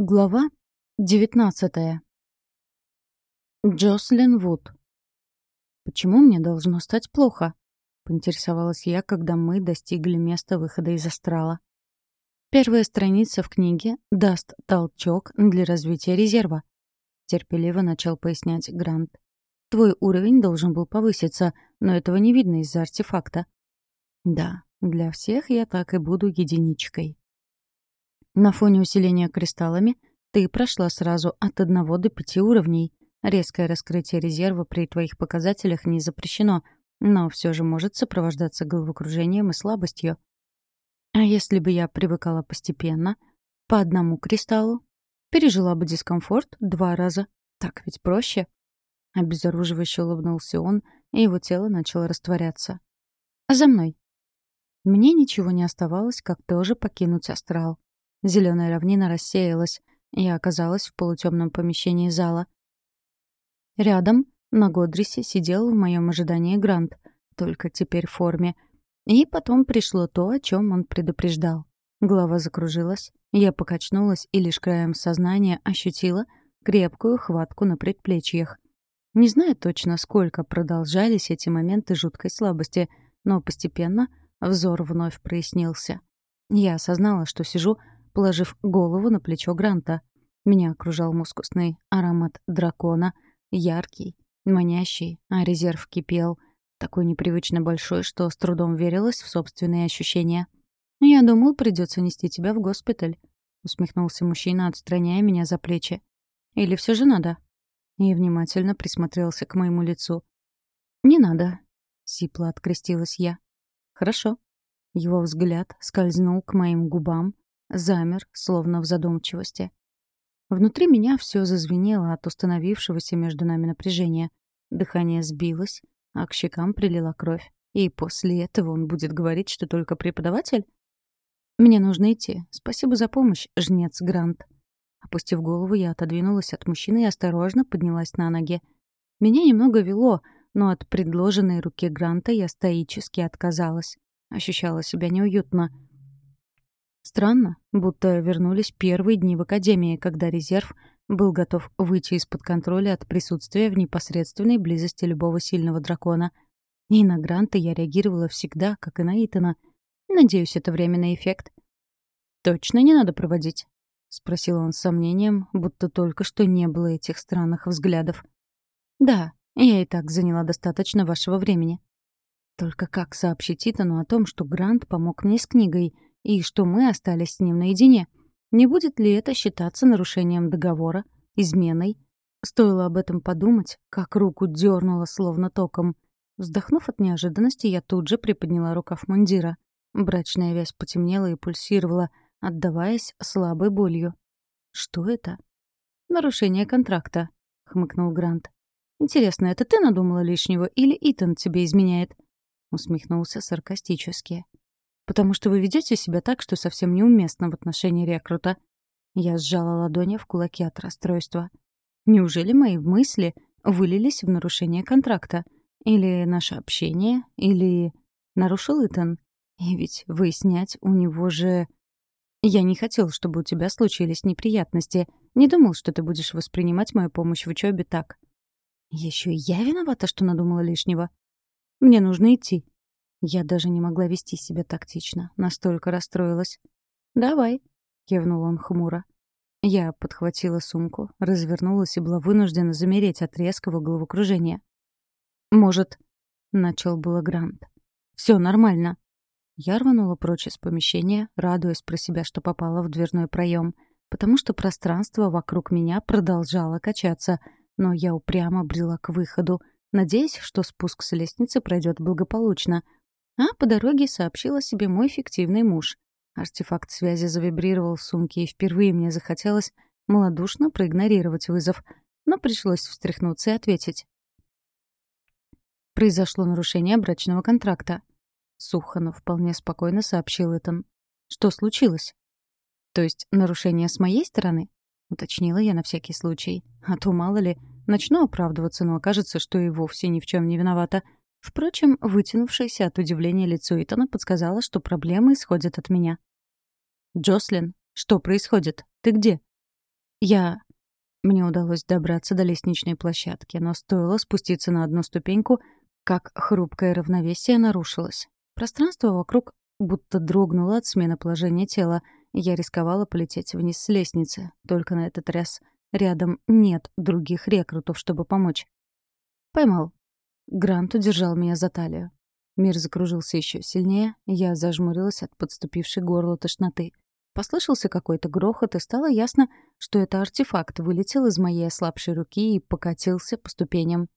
Глава 19. Джослин Вуд. «Почему мне должно стать плохо?» — поинтересовалась я, когда мы достигли места выхода из астрала. Первая страница в книге даст толчок для развития резерва. Терпеливо начал пояснять Грант. Твой уровень должен был повыситься, но этого не видно из-за артефакта. Да, для всех я так и буду единичкой. На фоне усиления кристаллами ты прошла сразу от одного до пяти уровней. Резкое раскрытие резерва при твоих показателях не запрещено, но все же может сопровождаться головокружением и слабостью. А если бы я привыкала постепенно, по одному кристаллу, пережила бы дискомфорт два раза. Так ведь проще. Обезоруживающе улыбнулся он, и его тело начало растворяться. «За мной». Мне ничего не оставалось, как тоже покинуть астрал. Зеленая равнина рассеялась. Я оказалась в полутемном помещении зала. Рядом, на Годрисе, сидел в моем ожидании Грант, только теперь в форме. И потом пришло то, о чем он предупреждал. Голова закружилась, я покачнулась и лишь краем сознания ощутила крепкую хватку на предплечьях. Не знаю точно, сколько продолжались эти моменты жуткой слабости, но постепенно взор вновь прояснился. Я осознала, что сижу положив голову на плечо Гранта. Меня окружал мускусный аромат дракона, яркий, манящий, а резерв кипел, такой непривычно большой, что с трудом верилось в собственные ощущения. «Я думал, придется нести тебя в госпиталь», — усмехнулся мужчина, отстраняя меня за плечи. «Или все же надо?» И внимательно присмотрелся к моему лицу. «Не надо», — сипло открестилась я. «Хорошо». Его взгляд скользнул к моим губам, замер, словно в задумчивости. Внутри меня все зазвенело от установившегося между нами напряжения. Дыхание сбилось, а к щекам прилила кровь. И после этого он будет говорить, что только преподаватель? Мне нужно идти. Спасибо за помощь, жнец Грант. Опустив голову, я отодвинулась от мужчины и осторожно поднялась на ноги. Меня немного вело, но от предложенной руки Гранта я стоически отказалась. Ощущала себя неуютно — Странно, будто вернулись первые дни в Академии, когда резерв был готов выйти из-под контроля от присутствия в непосредственной близости любого сильного дракона. И на Гранта я реагировала всегда, как и на Итана. Надеюсь, это временный эффект. «Точно не надо проводить?» — спросил он с сомнением, будто только что не было этих странных взглядов. «Да, я и так заняла достаточно вашего времени». Только как сообщить Итану о том, что Грант помог мне с книгой — и что мы остались с ним наедине. Не будет ли это считаться нарушением договора, изменой? Стоило об этом подумать, как руку дернула словно током. Вздохнув от неожиданности, я тут же приподняла рукав мундира. Брачная вязь потемнела и пульсировала, отдаваясь слабой болью. «Что это?» «Нарушение контракта», — хмыкнул Грант. «Интересно, это ты надумала лишнего или Итан тебе изменяет?» Усмехнулся саркастически потому что вы ведете себя так, что совсем неуместно в отношении рекрута». Я сжала ладони в кулаки от расстройства. Неужели мои мысли вылились в нарушение контракта? Или наше общение? Или нарушил Итан? И ведь выяснять у него же... Я не хотел, чтобы у тебя случились неприятности. Не думал, что ты будешь воспринимать мою помощь в учебе так. Еще и я виновата, что надумала лишнего. Мне нужно идти. Я даже не могла вести себя тактично, настолько расстроилась. «Давай», — кивнул он хмуро. Я подхватила сумку, развернулась и была вынуждена замереть от резкого головокружения. «Может...» — начал было Грант. «Все нормально». Я рванула прочь из помещения, радуясь про себя, что попала в дверной проем, потому что пространство вокруг меня продолжало качаться, но я упрямо брела к выходу, надеясь, что спуск с лестницы пройдет благополучно — а по дороге сообщила себе мой фиктивный муж. Артефакт связи завибрировал в сумке, и впервые мне захотелось малодушно проигнорировать вызов, но пришлось встряхнуться и ответить. Произошло нарушение брачного контракта. Сухо, но вполне спокойно сообщил Итан. Что случилось? То есть нарушение с моей стороны? Уточнила я на всякий случай. А то, мало ли, начну оправдываться, но окажется, что и вовсе ни в чем не виновата — Впрочем, вытянувшееся от удивления лицо Итана подсказало, что проблемы исходят от меня. «Джослин, что происходит? Ты где?» Я... Мне удалось добраться до лестничной площадки, но стоило спуститься на одну ступеньку, как хрупкое равновесие нарушилось. Пространство вокруг будто дрогнуло от смены положения тела. Я рисковала полететь вниз с лестницы, только на этот раз рядом нет других рекрутов, чтобы помочь. Поймал. Грант удержал меня за талию. Мир закружился еще сильнее, я зажмурилась от подступившей горло тошноты. Послышался какой-то грохот, и стало ясно, что это артефакт вылетел из моей ослабшей руки и покатился по ступеням.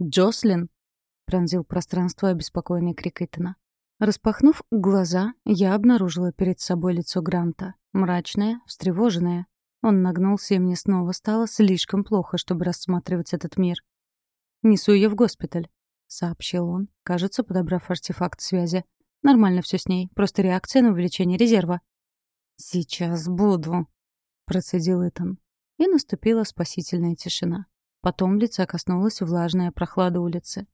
«Джослин!» — пронзил пространство обеспокоенный крик Итана. Распахнув глаза, я обнаружила перед собой лицо Гранта. Мрачное, встревоженное. Он нагнулся, и мне снова стало слишком плохо, чтобы рассматривать этот мир. «Несу ее в госпиталь», — сообщил он, кажется, подобрав артефакт связи. «Нормально все с ней, просто реакция на увеличение резерва». «Сейчас буду», — процедил Итан. И наступила спасительная тишина. Потом лица коснулась влажная прохлада улицы.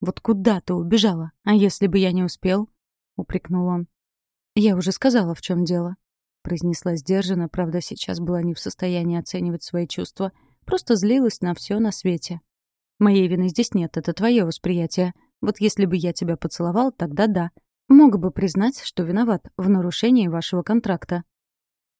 «Вот куда ты убежала? А если бы я не успел?» — упрекнул он. «Я уже сказала, в чем дело», — произнесла сдержанно, правда, сейчас была не в состоянии оценивать свои чувства, просто злилась на все на свете. «Моей вины здесь нет, это твое восприятие. Вот если бы я тебя поцеловал, тогда да. Мог бы признать, что виноват в нарушении вашего контракта».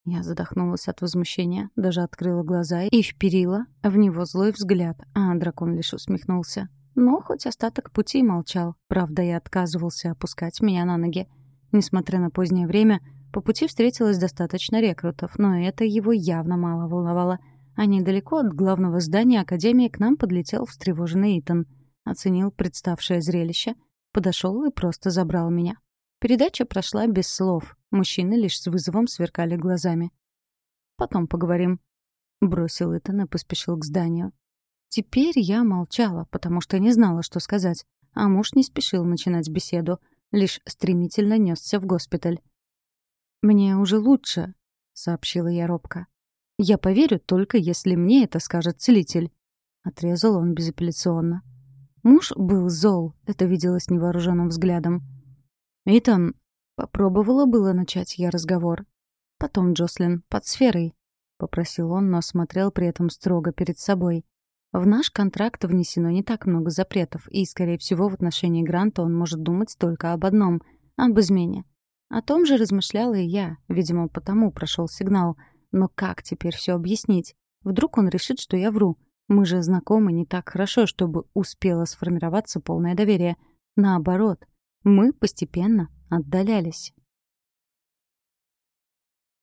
Я задохнулась от возмущения, даже открыла глаза и вперила в него злой взгляд, а дракон лишь усмехнулся. Но хоть остаток пути молчал, правда, и отказывался опускать меня на ноги. Несмотря на позднее время, по пути встретилось достаточно рекрутов, но это его явно мало волновало. А недалеко от главного здания Академии к нам подлетел встревоженный Итан. Оценил представшее зрелище — подошел и просто забрал меня. Передача прошла без слов. Мужчины лишь с вызовом сверкали глазами. «Потом поговорим», — бросил Итан и поспешил к зданию. Теперь я молчала, потому что не знала, что сказать, а муж не спешил начинать беседу, лишь стремительно несся в госпиталь. «Мне уже лучше», — сообщила я робко. «Я поверю только, если мне это скажет целитель», — отрезал он безапелляционно. Муж был зол, это виделось невооруженным взглядом. «Итан...» — попробовала было начать я разговор. «Потом, Джослин, под сферой», — попросил он, но смотрел при этом строго перед собой. В наш контракт внесено не так много запретов, и, скорее всего, в отношении Гранта он может думать только об одном — об измене. О том же размышляла и я, видимо, потому прошел сигнал. Но как теперь все объяснить? Вдруг он решит, что я вру? Мы же знакомы не так хорошо, чтобы успело сформироваться полное доверие. Наоборот, мы постепенно отдалялись.